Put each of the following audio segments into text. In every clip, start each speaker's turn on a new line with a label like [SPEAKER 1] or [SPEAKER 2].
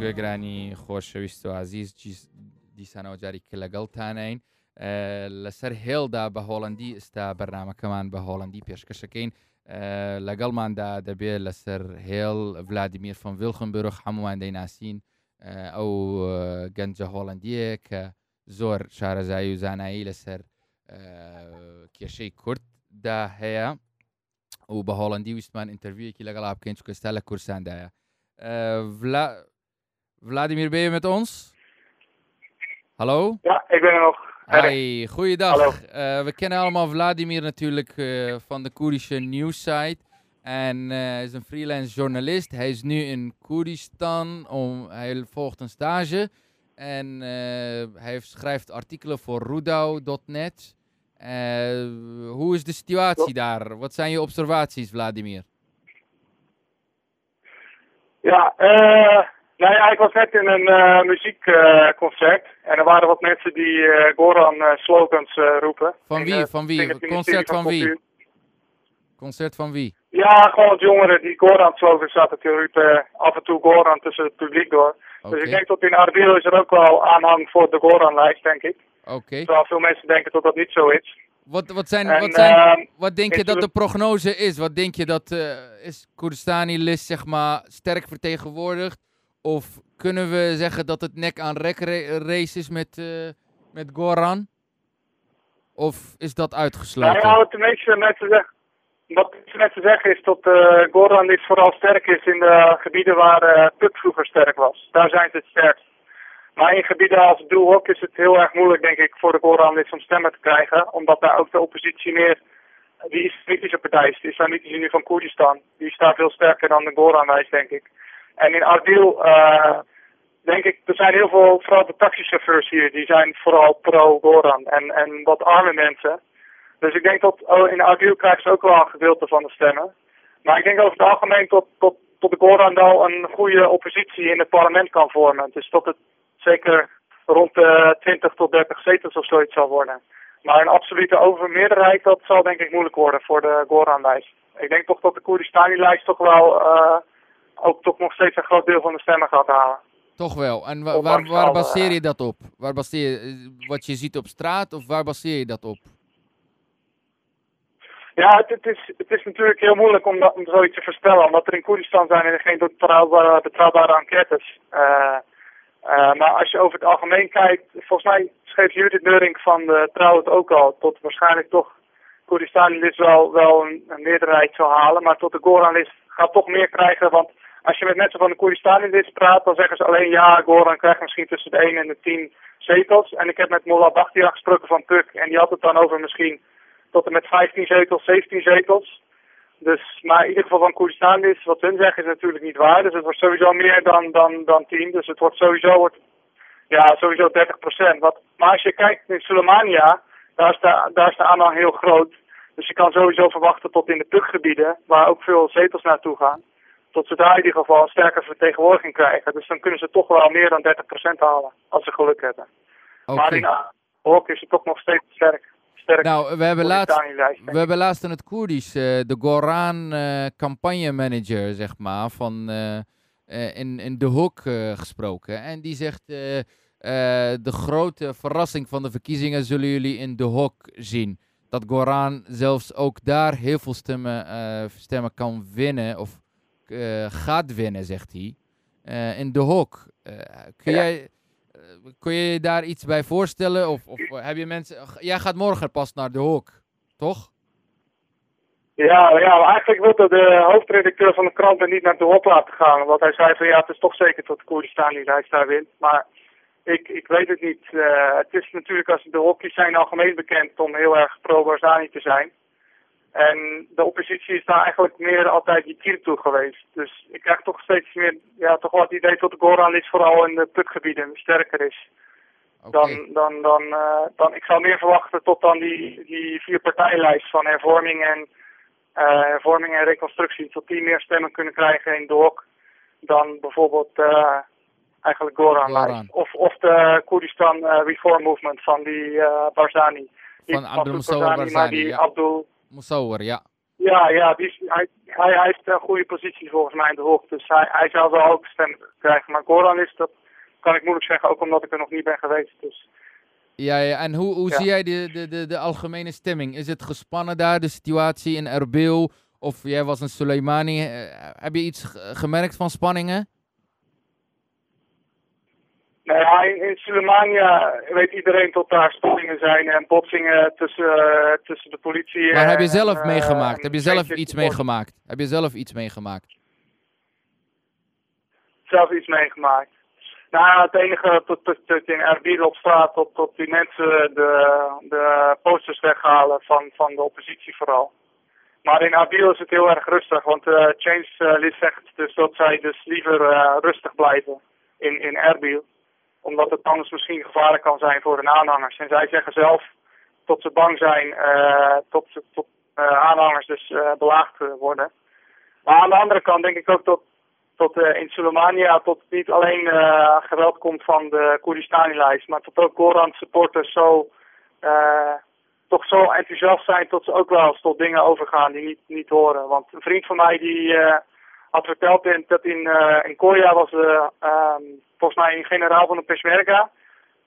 [SPEAKER 1] گوێگرانی خۆشەویست و عزیز دیسانەوە جارێککە لەگەڵتانین لەسەر هێڵدا بە هۆڵندی ئستا بەرنمەکەمان بە هۆڵندی پێشکەشەکەین. لەگەڵماندا دەبێت لەسەر هێڵ ڤلادیمیر فۆن ڤلخم برۆخ هەمومان دەیناسین ئەو گەنجە هۆڵندیە کە زۆر شارەزایی و زانایی لەسەر کێشەی کورددا هەیە و بە هۆڵندی ویستمان ئینتەرویەکی لەگەڵ بکەین چکەستا لە کورساندایە. Vladimir, ben je met ons? Hallo?
[SPEAKER 2] Ja, ik ben er nog.
[SPEAKER 1] Hey, goeiedag. Uh, we kennen allemaal Vladimir natuurlijk uh, van de Koerdische nieuwssite. En uh, hij is een freelance journalist. Hij is nu in Koerdistan. Om, hij volgt een stage. En hij schrijft artikelen voor Rudau.net. hoe is de situatie daar? Wat zijn je observaties, Vladimir?
[SPEAKER 2] Ja, eh nou ja, ik was net in een uh, muziekconcert. en er waren wat mensen die uh, Goran-slogans uh, roepen.
[SPEAKER 1] Van wie? van wie? Concert van, van wie? Concert van wie?
[SPEAKER 2] Ja, gewoon jongeren die Goran-slogans zaten te roepen. Af en toe Goran tussen het publiek door. Okay. Dus ik denk dat in Arbil is er ook wel aanhang voor de Goran-lijst, denk ik.
[SPEAKER 1] Oké. Okay.
[SPEAKER 2] Terwijl veel mensen denken dat dat niet zo is.
[SPEAKER 1] Wat, wat, zijn, en, wat, zijn, wat denk je dat de prognose is? Wat denk je dat is Koerdistani-list zeg maar sterk vertegenwoordigd? Of kunnen we zeggen dat het nek aan rek race is met, uh, met Goran? Of is dat uitgesloten?
[SPEAKER 2] Nou ja, wat de meeste mensen zeggen, wat mensen zeggen is dat uh, Goran niet vooral sterk is in de gebieden waar uh, vroeger sterk was. Daar zijn ze het sterkst. Maar in gebieden als Doelhok is het heel erg moeilijk, denk ik, voor de Goran om stemmen te krijgen. Omdat daar ook de oppositie meer die islamitische partij is, de Islamitische Unie van Koerdistan. Die staat veel sterker dan de Goran-lijst, denk ik. En in Arbil, uh, denk ik, er zijn heel veel, vooral de taxichauffeurs hier, die zijn vooral pro-Goran en, en wat arme mensen. Dus ik denk dat oh, in Arbil krijgen ze ook wel een gedeelte van de stemmen. Maar ik denk over het algemeen tot, tot de Goran wel een goede oppositie in het parlement kan vormen. Dus tot het zeker rond de 20 tot 30 zetels of zoiets zal worden. Maar een absolute overmeerderheid, dat zal denk ik moeilijk worden voor de Goran-lijst. Ik denk toch dat de Koerdistani-lijst toch wel uh, ook toch nog steeds een groot deel van de stemmen gaat halen.
[SPEAKER 1] Toch wel. En wa waar, waar baseer je dat op? Waar baseer je, wat je ziet op straat of waar baseer je dat op?
[SPEAKER 2] Ja, het, het, is, het is natuurlijk heel moeilijk om, dat, om zoiets te voorspellen. Omdat er in Koerdistan zijn er geen betrouwbare, betrouwbare enquêtes. Uh, uh, maar als je over het algemeen kijkt, volgens mij schreef Judith Neuring van de Trouw het ook al, tot waarschijnlijk toch Koerdistan-list wel, wel een, een, meerderheid zal halen, maar tot de Goran-list gaat toch meer krijgen, want als je met mensen van de Koerdistan-list praat, dan zeggen ze alleen ja, Goran krijgt misschien tussen de 1 en de 10 zetels. En ik heb met Mullah Bakhtiar gesproken van Puk en die had het dan over misschien tot en met 15 zetels, 17 zetels. Dus, maar in ieder geval van Koerdistan is, wat hun zeggen is natuurlijk niet waar. Dus het wordt sowieso meer dan, dan, dan 10. Dus het wordt sowieso, wordt, ja, sowieso 30 procent. Maar als je kijkt in Sulemania, daar is, de, daar is de aanhang heel groot. Dus je kan sowieso verwachten tot in de Pukgebieden, waar ook veel zetels naartoe gaan. Tot ze daar in ieder geval een sterke vertegenwoordiging krijgen. Dus dan kunnen ze toch wel meer dan 30 procent halen, als ze geluk hebben.
[SPEAKER 1] Okay.
[SPEAKER 2] Maar in Hok is het toch nog steeds sterk.
[SPEAKER 1] Nou, we hebben, laatst, we hebben laatst in het Koerdisch uh, de Goran uh, campagnemanager, zeg maar, van uh, in, in De Hoek gesproken. En die zegt, de grote verrassing van de verkiezingen zullen jullie in De Hoek zien. Dat Goran zelfs ook daar heel veel stemmen, stemmen kan winnen, of gaat winnen, zegt hij. in De Hoek. kun
[SPEAKER 2] ja.
[SPEAKER 1] jij kun je je daar iets bij voorstellen? Of, of heb je mensen... Jij gaat morgen pas naar de Hoek, toch?
[SPEAKER 2] Ja, ja, eigenlijk wilde de hoofdredacteur van de krant er niet naar de Hoek laten gaan. Want hij zei van ja, het is toch zeker tot Koerdistan niet hij daar wint. Maar ik, ik weet het niet. Uh, het is natuurlijk als de hokjes zijn algemeen bekend om heel erg pro-Barzani te zijn. En de oppositie is daar eigenlijk meer altijd die kier toe geweest. Dus ik krijg toch steeds meer, ja, toch wel het idee dat Goran is vooral in de putgebieden sterker is. Dan, dan, dan, uh, dan, ik zou meer verwachten tot dan die, die vier partijlijst van hervorming en, uh, hervorming en reconstructie. Tot die meer stemmen kunnen krijgen in de hok dan bijvoorbeeld uh, eigenlijk Goran.
[SPEAKER 1] Goran.
[SPEAKER 2] Of, of de Koerdistan Reform Movement van die Barzani.
[SPEAKER 1] Van Abdul Barzani,
[SPEAKER 2] maar die
[SPEAKER 1] ja.
[SPEAKER 2] Abdul
[SPEAKER 1] Musawwar, ja.
[SPEAKER 2] Ja, ja die is, hij, hij, hij heeft een goede positie volgens mij in de hoek. Dus hij, hij zou wel ook stem krijgen. Maar Goran is, dat kan ik moeilijk zeggen, ook omdat ik er nog niet ben geweest. Dus.
[SPEAKER 1] Ja, ja, en hoe, hoe zie jij de, de, de, de algemene stemming? Is het gespannen daar, de situatie in Erbil? Of jij was een Soleimani. Eh, heb je iets gemerkt van spanningen?
[SPEAKER 2] Nou ja, in, in weet iedereen tot daar spanningen zijn en botsingen tussen, uh, tussen de politie
[SPEAKER 1] Maar heb je zelf en, meegemaakt? Heb je zelf iets meegemaakt? Heb je zelf iets meegemaakt?
[SPEAKER 2] Zelf iets meegemaakt. Nou, het enige tot, tot in Erbil op straat, tot, tot die mensen de, de posters weghalen van, van de oppositie vooral. Maar in Erbil is het heel erg rustig, want uh, Change uh, List zegt dus dat zij dus liever uh, rustig blijven in, in Erbil. Omdat het anders misschien gevaarlijk kan zijn voor hun aanhangers. En zij zeggen zelf tot ze bang zijn tot, tot aanhangers dus belaagd worden. Maar aan de andere kant denk ik ook dat tot uh, in Soleimania tot niet alleen uh, geweld komt van de Koerdistani-lijst, maar tot ook Goran-supporters zo, uh, toch zo enthousiast zijn tot ze ook wel eens tot dingen overgaan die niet, niet horen. Want een vriend van mij die had verteld in, dat in, in Korea was um, volgens mij een generaal van de Peshmerga.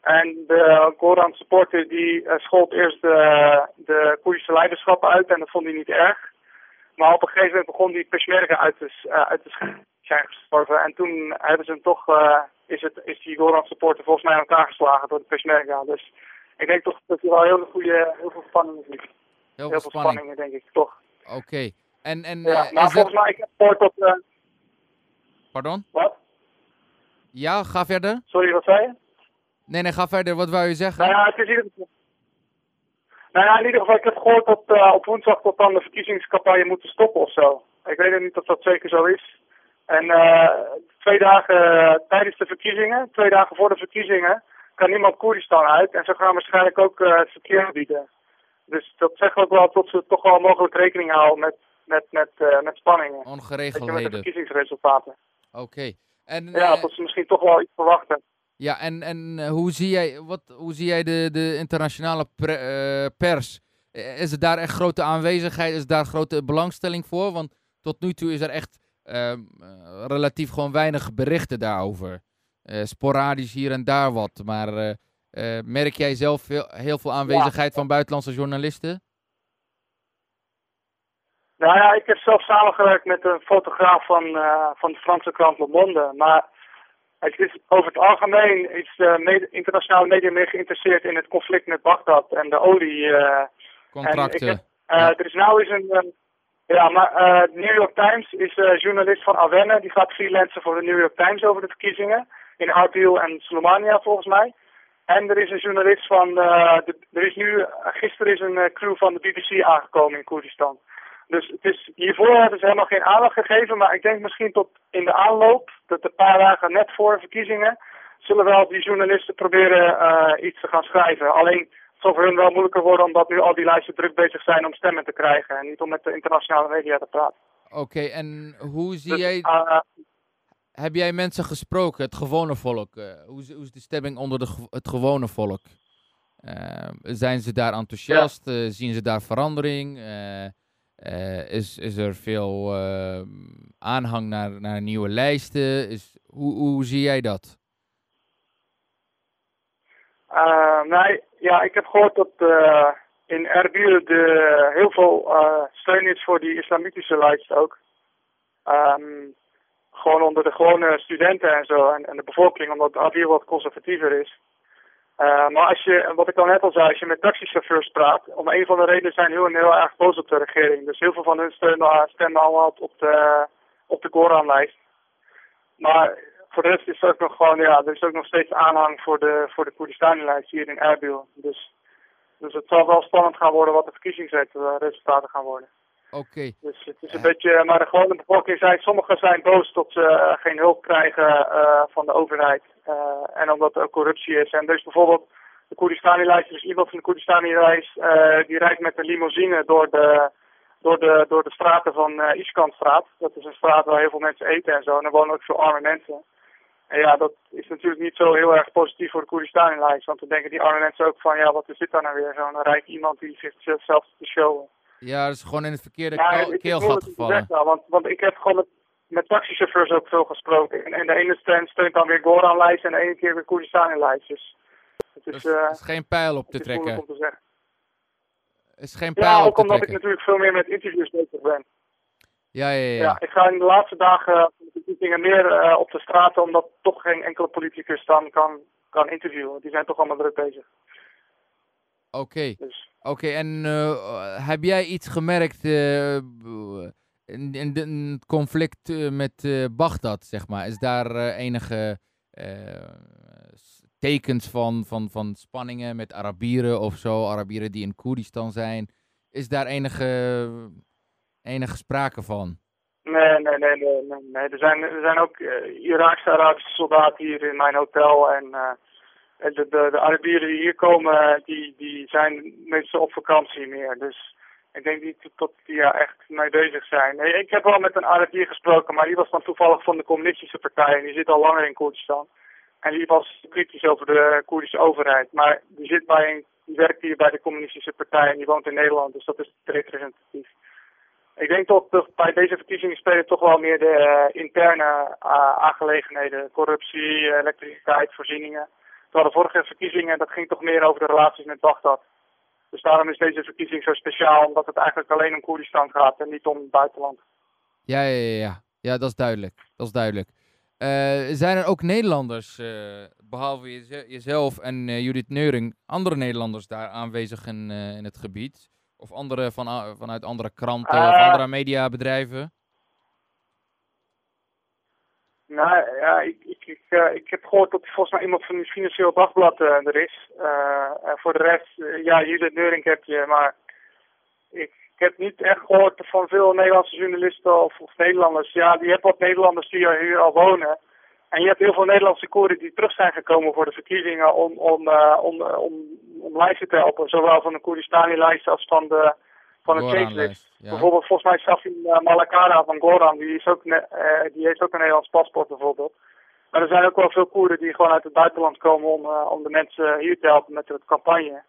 [SPEAKER 2] En de Goran-supporter die schold eerst de, de Koerdische leiderschap uit en dat vond hij niet erg. Maar op een gegeven moment begon die Peshmerga uit te, uit te zijn gestorven. En toen hebben ze hem toch, uh, is, het, is die Goran supporter volgens mij aan elkaar geslagen door de Peshmerga. Dus ik denk toch dat hij wel heel, goede, heel veel spanningen ziet.
[SPEAKER 1] Heel,
[SPEAKER 2] heel
[SPEAKER 1] veel
[SPEAKER 2] spanningen, denk ik, toch.
[SPEAKER 1] Oké. Okay. En, en,
[SPEAKER 2] ja,
[SPEAKER 1] uh,
[SPEAKER 2] maar volgens mij, ik heb gehoord dat... Uh...
[SPEAKER 1] Pardon?
[SPEAKER 2] Wat?
[SPEAKER 1] Ja, ga verder.
[SPEAKER 2] Sorry, wat zei je?
[SPEAKER 1] Nee, nee, ga verder. Wat wou je zeggen?
[SPEAKER 2] Nou ja, het is ieder geval... Nou ja, in ieder geval, ik heb gehoord dat uh, op woensdag tot dan de verkiezingscampagne moeten stoppen of zo. Ik weet niet of dat zeker zo is. En uh, twee dagen uh, tijdens de verkiezingen, twee dagen voor de verkiezingen, kan niemand Koerdistan uit. En ze gaan waarschijnlijk ook het verkeer bieden. Dus dat zegt ook wel dat ze toch wel mogelijk rekening houden met, met, met, uh, met spanningen.
[SPEAKER 1] Ongeregeldheden.
[SPEAKER 2] Met de verkiezingsresultaten.
[SPEAKER 1] Oké. Okay. En,
[SPEAKER 2] ja, dat ze misschien toch wel iets verwachten.
[SPEAKER 1] Ja, en, en hoe, zie jij, wat, hoe zie jij de, de internationale pre, pers? Is er daar echt grote aanwezigheid? Is daar grote belangstelling voor? Want tot nu toe is er echt uh, relatief gewoon weinig berichten daarover. Sporadisch hier en daar wat. Maar merk jij zelf veel, heel veel aanwezigheid ja. van buitenlandse journalisten?
[SPEAKER 2] Nou ja, ik heb zelf samengewerkt met een fotograaf van, van de Franse krant Le Monde. Maar het is over het algemeen is de med internationale media meer geïnteresseerd in het conflict met Bagdad en de olie.
[SPEAKER 1] Contracten.
[SPEAKER 2] Heb, ja. Er is nou eens een ja, maar uh, de New York Times is uh, journalist van Avenne. Die gaat freelancen voor de New York Times over de verkiezingen. In Arbil en Slomania volgens mij. En er is een journalist van... Uh, de, er is nu... gisteren is een crew van de BBC aangekomen in Koerdistan. Dus het is, hiervoor hebben ze helemaal geen aandacht gegeven. Maar ik denk misschien tot in de aanloop... dat een paar dagen net voor verkiezingen... zullen wel die journalisten proberen iets te gaan schrijven. Alleen zal voor hun wel moeilijker worden omdat nu al die lijsten druk bezig zijn om stemmen te krijgen en niet om met de internationale media te praten.
[SPEAKER 1] Oké, okay, en hoe zie dus, jij... Uh, heb jij mensen gesproken, het gewone volk? Uh, hoe, is, hoe, is de stemming onder de, het gewone volk? Zijn ze daar enthousiast? Ja. zien ze daar verandering? Is, is er veel aanhang naar, naar nieuwe lijsten? Is, hoe, hoe zie jij dat?
[SPEAKER 2] nee, ja, ik heb gehoord dat uh, in Erbil de, heel veel steun is voor die islamitische lijst ook. Um, gewoon onder de gewone studenten en zo en, en de bevolking, omdat Erbil wat conservatiever is. Uh, maar als je, wat ik al net al zei, als je met taxichauffeurs praat, om een van de redenen zijn heel, heel erg boos op de regering. Dus heel veel van hun stemmen, stemmen allemaal op de, op de Koranlijst. Maar voor de rest is er ook nog gewoon, ja, er is ook nog steeds aanhang voor de, voor de Koerdistani-lijst hier in Erbil. Dus, dus het zal wel spannend gaan worden wat de verkiezingsresultaten gaan worden.
[SPEAKER 1] Oké. Okay.
[SPEAKER 2] Dus het is een beetje, maar de gewone bevolking zijn, sommigen zijn boos dat ze uh, geen hulp krijgen uh, van de overheid. Uh, en omdat er corruptie is. En dus bijvoorbeeld de Koerdistani-lijst, dus iemand van de Koerdistani-lijst, die rijdt met een limousine door de, door de, door de straten van uh, Iskantstraat. Dat is een straat waar heel veel mensen eten en zo. En er wonen ook veel arme mensen. En ja, dat is natuurlijk niet zo heel erg positief voor de Koerdistan-lijst. Want dan denken die arme mensen ook van, ja, wat is dit dan nou weer? Zo'n rijk iemand die zichzelf te showen.
[SPEAKER 1] Ja, dat is gewoon in het verkeerde keel-
[SPEAKER 2] het is
[SPEAKER 1] keelgat gevallen.
[SPEAKER 2] zeggen, want, want ik heb gewoon met, met taxichauffeurs ook veel gesproken. En, en de ene steun steunt dan weer Goran-lijst en de ene keer weer Koerdistan-lijst. Dus het is,
[SPEAKER 1] Dus
[SPEAKER 2] eh,
[SPEAKER 1] is geen pijl op te
[SPEAKER 2] is
[SPEAKER 1] trekken.
[SPEAKER 2] om te zeggen.
[SPEAKER 1] Is geen pijl
[SPEAKER 2] Ja,
[SPEAKER 1] op
[SPEAKER 2] ook
[SPEAKER 1] te
[SPEAKER 2] omdat ik
[SPEAKER 1] trekken.
[SPEAKER 2] natuurlijk veel meer met interviews bezig ben.
[SPEAKER 1] Ja, ja, ja.
[SPEAKER 2] Ja. ik ga in de laatste dagen de verkiezingen meer eh, op de straten, omdat toch geen enkele politicus dan kan, kan interviewen. Die zijn toch allemaal druk bezig.
[SPEAKER 1] Oké.
[SPEAKER 2] Dus.
[SPEAKER 1] Oké, en eh, heb jij iets gemerkt in, het conflict eh, met eh Bagdad, zeg maar? Is daar eh, enige tekens van, van, van spanningen met Arabieren of zo? Arabieren die in Koerdistan zijn. Is daar enige, enige sprake van?
[SPEAKER 2] Nee, nee, nee, nee, nee. Er zijn, er zijn ook eh, Iraakse Arabische soldaten hier in mijn hotel. En eh, de, de, de Arabieren die hier komen, die, die zijn meestal op vakantie meer. Dus ik denk niet dat die daar echt mee bezig zijn. Nee, ik heb wel met een Arabier gesproken, maar die was dan toevallig van de communistische partij. En die zit al langer in Koerdistan. En die was kritisch over de Koerdische overheid. Maar die, zit bij een, die werkt hier bij de communistische partij en die woont in Nederland. Dus dat is representatief. Ik denk dat bij deze verkiezingen spelen toch wel meer de eh, interne eh, aangelegenheden. Corruptie, elektriciteit, voorzieningen. Terwijl de vorige verkiezingen, dat ging toch meer over de relaties met Bagdad. Dus daarom is deze verkiezing zo speciaal, omdat het eigenlijk alleen om Koerdistan gaat en niet om het buitenland.
[SPEAKER 1] Ja, ja, ja, ja. Ja, dat is duidelijk. Dat is duidelijk. Eh, zijn er ook Nederlanders, eh, behalve jeze- jezelf en eh, Judith Neuring, andere Nederlanders daar aanwezig in, in het gebied? Of andere van, vanuit andere kranten of andere mediabedrijven?
[SPEAKER 2] Nou ja, ik, ik, ik, eh, ik heb gehoord dat er volgens mij iemand van het Financieel Dagblad eh, er is. Eh, en voor de rest, ja, Judith Neuring heb je, maar ik, ik heb niet echt gehoord van veel Nederlandse journalisten of, of Nederlanders. Ja, die hebben wat Nederlanders die hier al wonen. En je hebt heel veel Nederlandse Koerden die terug zijn gekomen voor de verkiezingen om, om, om, om, om lijsten te helpen. Zowel van de Koerdistani-lijst als van de, van.
[SPEAKER 1] Goran-lijst, ja.
[SPEAKER 2] Bijvoorbeeld volgens mij Safin uh, Malakara van Goran, die, is ook eh, die heeft ook een Nederlands paspoort bijvoorbeeld. Maar er zijn ook wel veel Koerden die gewoon uit het buitenland komen om, eh, om de mensen hier te helpen met de campagne.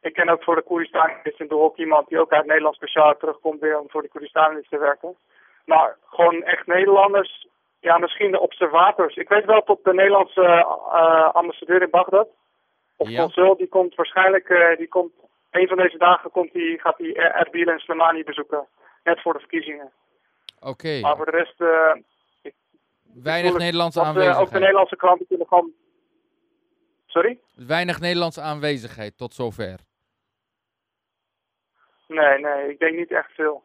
[SPEAKER 2] Ik ken ook voor de Koerdistanlist in ook iemand die ook uit Nederland speciaal terugkomt weer om voor de Koerdistanlist te werken. Maar gewoon echt Nederlanders, ja misschien de observators. Ik weet wel tot de Nederlandse eh, ambassadeur in Bagdad, of
[SPEAKER 1] Ja.
[SPEAKER 2] consul, die komt waarschijnlijk, eh, die komt, een van deze dagen komt die, gaat hij Erbil en Slimani bezoeken. Net voor de verkiezingen.
[SPEAKER 1] Oké,
[SPEAKER 2] Maar voor de rest, eh,
[SPEAKER 1] weinig. Nederlandse
[SPEAKER 2] want, eh, ook de
[SPEAKER 1] aanwezigheid.
[SPEAKER 2] Nederlandse kranten kunnen gewoon... Sorry?
[SPEAKER 1] Weinig Nederlandse aanwezigheid tot zover.
[SPEAKER 2] Nee, nee, ik denk niet echt veel.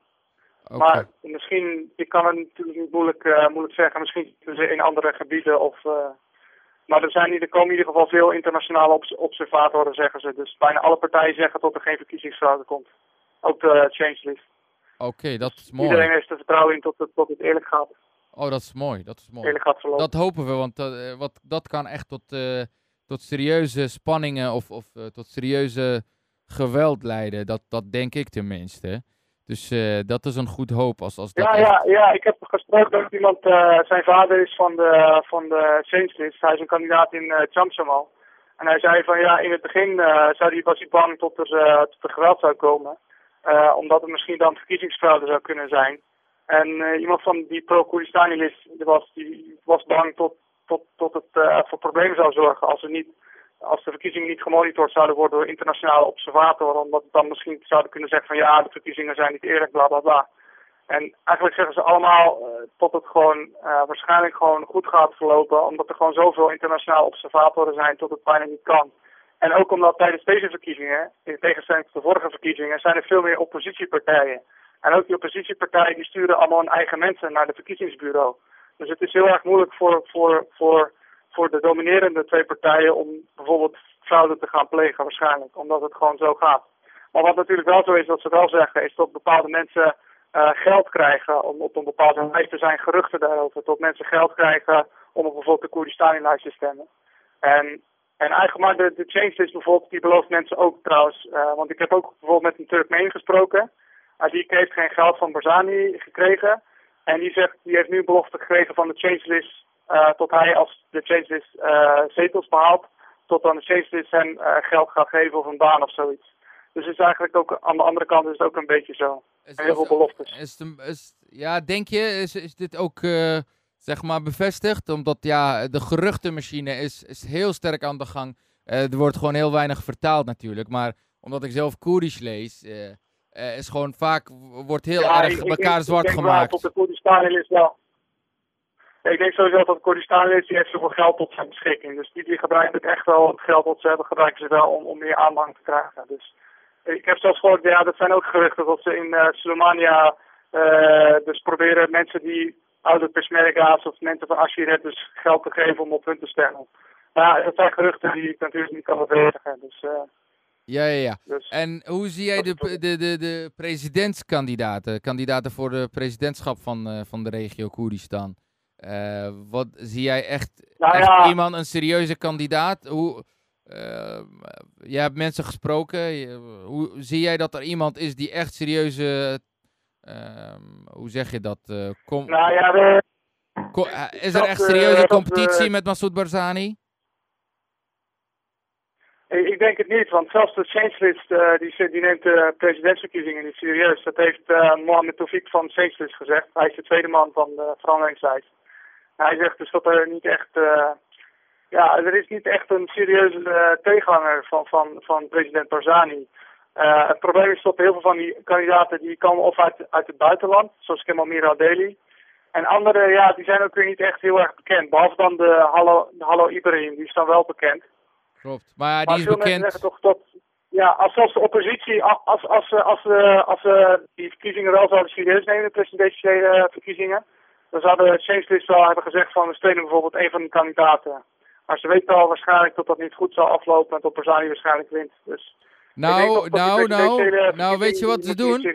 [SPEAKER 2] Maar misschien, ik kan het natuurlijk niet moeilijk, eh, moeilijk zeggen, misschien in andere gebieden of... eh, maar er, zijn, er komen in ieder geval veel internationale obs- observatoren, zeggen ze. Dus bijna alle partijen zeggen dat er geen verkiezingsfraude komt. Ook de change list.
[SPEAKER 1] Oké, dat is mooi.
[SPEAKER 2] Iedereen heeft er vertrouwen in tot het, tot het eerlijk gaat.
[SPEAKER 1] Oh, dat is mooi. Dat is mooi. Dat hopen we, want dat, eh, wat, dat kan echt tot, eh, tot serieuze spanningen of, of tot serieuze geweld leiden. Dat, dat denk ik tenminste. Dus dat is een goed hoop als, als dat
[SPEAKER 2] Ja,
[SPEAKER 1] echt-
[SPEAKER 2] ja, ja, ik heb gesproken met iemand, zijn vader is van de, van de Saints list. Hij is een kandidaat in uh, Chamsamal. En hij zei van ja, in het begin zou hij, was hij bang tot er, tot er geweld zou komen. Omdat het misschien dan verkiezingsfraude zou kunnen zijn. En eh, iemand van die pro-Koerdistani list die was, die was bang tot, tot, tot het eh, voor problemen zou zorgen als, er niet, als de verkiezingen niet gemonitord zouden worden door internationale observatoren. Omdat dan misschien zouden kunnen zeggen van ja, de verkiezingen zijn niet eerlijk, bla bla bla. En eigenlijk zeggen ze allemaal uh, tot het gewoon waarschijnlijk gewoon goed gaat verlopen. Omdat er gewoon zoveel internationale observatoren zijn tot het bijna niet kan. En ook omdat tijdens deze verkiezingen, in tegenstelling tot de vorige verkiezingen, zijn er veel meer oppositiepartijen. En ook die oppositiepartijen die sturen allemaal hun eigen mensen naar de verkiezingsbureau. Dus het is heel erg moeilijk voor, voor, voor, voor de dominerende twee partijen om bijvoorbeeld fraude te gaan plegen waarschijnlijk. Omdat het gewoon zo gaat. Maar wat natuurlijk wel zo is, wat ze wel zeggen, is dat bepaalde mensen uh, geld krijgen om op een bepaalde lijst te zijn, geruchten daarover. Dat mensen geld krijgen om op bijvoorbeeld de Koerdistani-lijst te stemmen. En, en eigenlijk maar de, de change list bijvoorbeeld, die belooft mensen ook trouwens. Uh, want ik heb ook bijvoorbeeld met een Turkmeen gesproken. Die heeft geen geld van Barzani gekregen. En die zegt, die heeft nu een belofte gekregen van de change list. Uh, tot hij als de change list uh, zetels behaalt. Tot dan de change list hem uh, geld gaat geven of een baan of zoiets. Dus het is eigenlijk ook aan de andere kant is het ook een beetje zo. heel veel beloftes.
[SPEAKER 1] Is, is, ja, denk je, is, is dit ook zeg maar bevestigd? Omdat ja, de geruchtenmachine is, is heel sterk aan de gang. er wordt gewoon heel weinig vertaald natuurlijk. Maar omdat ik zelf Koerdisch lees, uh, is gewoon vaak, wordt heel erg ik, elkaar zwart ik denk gemaakt.
[SPEAKER 2] Wel, tot de Koerdistan is wel. Ik denk sowieso dat de Koerdistan is, die heeft zoveel geld tot zijn beschikking. Dus die, die gebruiken het echt wel, het geld dat ze hebben, gebruiken ze wel om, om meer aandacht te krijgen. Dus ik heb zelfs gehoord, ja, dat zijn ook geruchten dat ze in uh, uh, dus proberen mensen die oude Peshmerga's of mensen van Ashiret dus geld te geven om op hun te stemmen. Maar ja, dat zijn geruchten die ik natuurlijk niet kan bevestigen. Dus, uh,
[SPEAKER 1] ja, ja, ja. Dus en hoe zie jij de, de, de, de presidentskandidaten, kandidaten voor de presidentschap van, uh, van de regio Koerdistan? Uh, wat zie jij echt, nou, echt ja. iemand, een serieuze kandidaat? Hoe, uh, je hebt mensen gesproken. hoe zie jij dat er iemand is die echt serieuze, hoe zeg je dat?
[SPEAKER 2] kom, nou ja, de,
[SPEAKER 1] is er echt serieuze competitie met Massoud Barzani?
[SPEAKER 2] Ik denk het niet, want zelfs de Saintslist uh, die, die neemt de presidentsverkiezingen niet serieus. Dat heeft uh, Mohamed Tofik van Saintslist gezegd. Hij is de tweede man van de veranderingslijst. Hij zegt dus dat er niet echt, uh, ja, er is niet echt een serieuze tegenhanger van, van, van president Barzani. het probleem is dat heel veel van die kandidaten die komen of uit, uit het buitenland, zoals Kemal Miradeli. En andere, ja, die zijn ook weer niet echt heel erg bekend. Behalve dan de Hallo, Hallo Ibrahim, die is dan wel bekend.
[SPEAKER 1] Klopt, maar die is bekend...
[SPEAKER 2] zeggen toch dat, ja, als zelfs de oppositie, als, als, als, als, die verkiezingen wel zouden serieus nemen, de presidentiële verkiezingen, dan zouden Changelist wel hebben gezegd van we steunen bijvoorbeeld een van die kandidaten. Maar ze weten al waarschijnlijk dat dat niet goed zal aflopen en dat Barzani waarschijnlijk wint. Dus
[SPEAKER 1] nou, nou, nou, nou, weet je wat ze doen?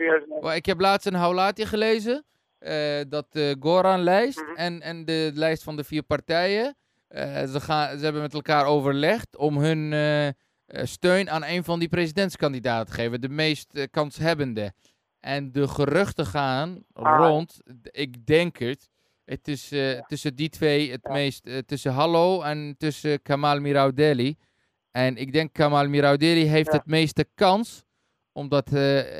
[SPEAKER 1] Ik heb laatst een Haulati gelezen. Uh, dat de Goran-lijst mm en, en de lijst van de vier partijen uh, ze, gaan, ze hebben met elkaar overlegd om hun uh, steun aan een van die presidentskandidaten te geven. De meest kanshebbende. En de geruchten gaan ah. rond, ik denk het, het is tussen die twee het meest, tussen Hallo en tussen Kamal Miraudeli. En ik denk Kamal Miraudeli heeft het meeste kans, omdat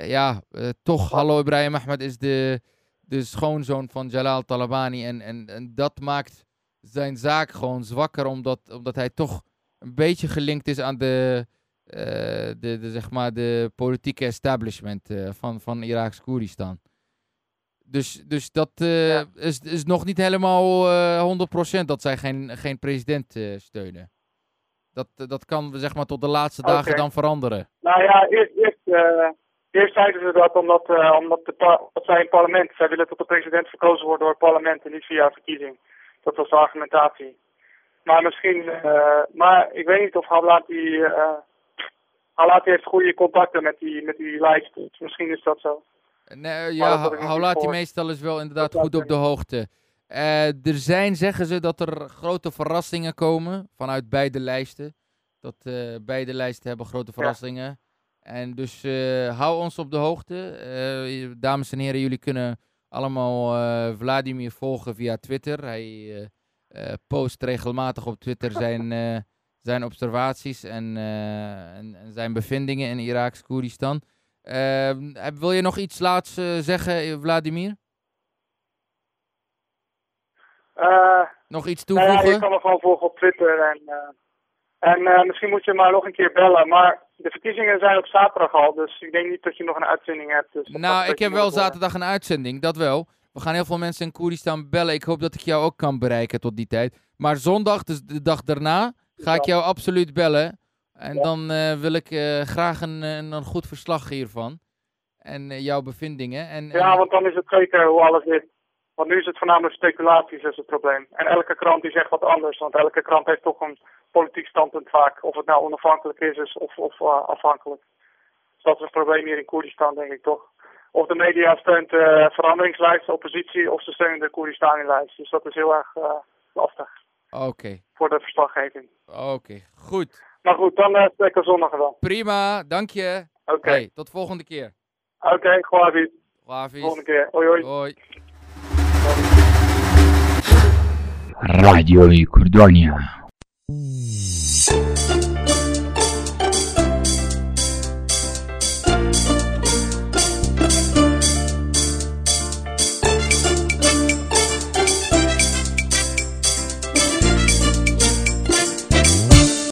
[SPEAKER 1] ja, toch Hallo Ibrahim Ahmed is de, de schoonzoon van Jalal Talabani. En, en, en dat maakt zijn zaak gewoon zwakker, omdat, omdat hij toch een beetje gelinkt is aan de, uh, de, de, zeg maar de politieke establishment uh, van, van Iraks Koeristan. Dus, dus dat uh, is, is nog niet helemaal 100% dat zij geen, geen president steunen. Dat, dat kan zeg maar tot de laatste dagen dan veranderen.
[SPEAKER 2] Nou ja, eerst, eerst, eerst zeiden ze dat omdat, omdat, de, dat zij in parlement, zij willen dat de president verkozen wordt door het parlement en niet via verkiezing. Dat was de argumentatie. Maar misschien, uh, maar ik weet niet of Halati, uh, Halati heeft goede contacten met die, met die lijst. Dus misschien is dat zo.
[SPEAKER 1] Nee, ja, Halati meestal is wel inderdaad goed op de hoogte. Uh, er zijn, zeggen ze, dat er grote verrassingen komen vanuit beide lijsten. Dat uh, beide lijsten hebben grote verrassingen. En dus uh, hou ons op de hoogte. dames en heren, jullie kunnen allemaal uh, Vladimir volgen via Twitter. Hij uh, post regelmatig op Twitter zijn, zijn observaties en, en, en, zijn bevindingen in Iraks Koerdistan. Ehm, wil je nog iets laats zeggen, Vladimir? nog iets toevoegen?
[SPEAKER 2] Nou ja, je kan me gewoon volgen op Twitter en en misschien moet je maar nog een keer bellen. Maar de verkiezingen zijn op zaterdag al. Dus ik denk niet dat je nog een uitzending hebt. Dus
[SPEAKER 1] nou, ik heb wel zaterdag een uitzending. Dat wel. We gaan heel veel mensen in Koeristan bellen. Ik hoop dat ik jou ook kan bereiken tot die tijd. Maar zondag, dus de dag daarna, ga ik jou absoluut bellen. En dan uh, wil ik uh, graag een, een, een, goed verslag hiervan. En jouw bevindingen. En,
[SPEAKER 2] ja, want dan is het zeker hoe alles is. Want nu is het voornamelijk speculaties is het probleem. En elke krant die zegt wat anders, want elke krant heeft toch een politiek standpunt vaak. Of het nou onafhankelijk is, of, of uh, afhankelijk. Dus dat is het probleem hier in Koerdistan, denk ik toch. Of de media steunt de uh, veranderingslijst, de oppositie, of ze steunen de Koerdistani-lijst. Dus dat is heel erg uh, lastig.
[SPEAKER 1] Oké.
[SPEAKER 2] Voor de verslaggeving.
[SPEAKER 1] Oké, goed.
[SPEAKER 2] Maar goed, dan uh, spreken we zondag wel.
[SPEAKER 1] Prima, dank je.
[SPEAKER 2] Oké.
[SPEAKER 1] Hey, tot volgende keer.
[SPEAKER 2] Oké, okay, Gwavi. Volgende keer. Hoi hoi.
[SPEAKER 1] Hoi.
[SPEAKER 3] رادیۆی کوردۆنیا.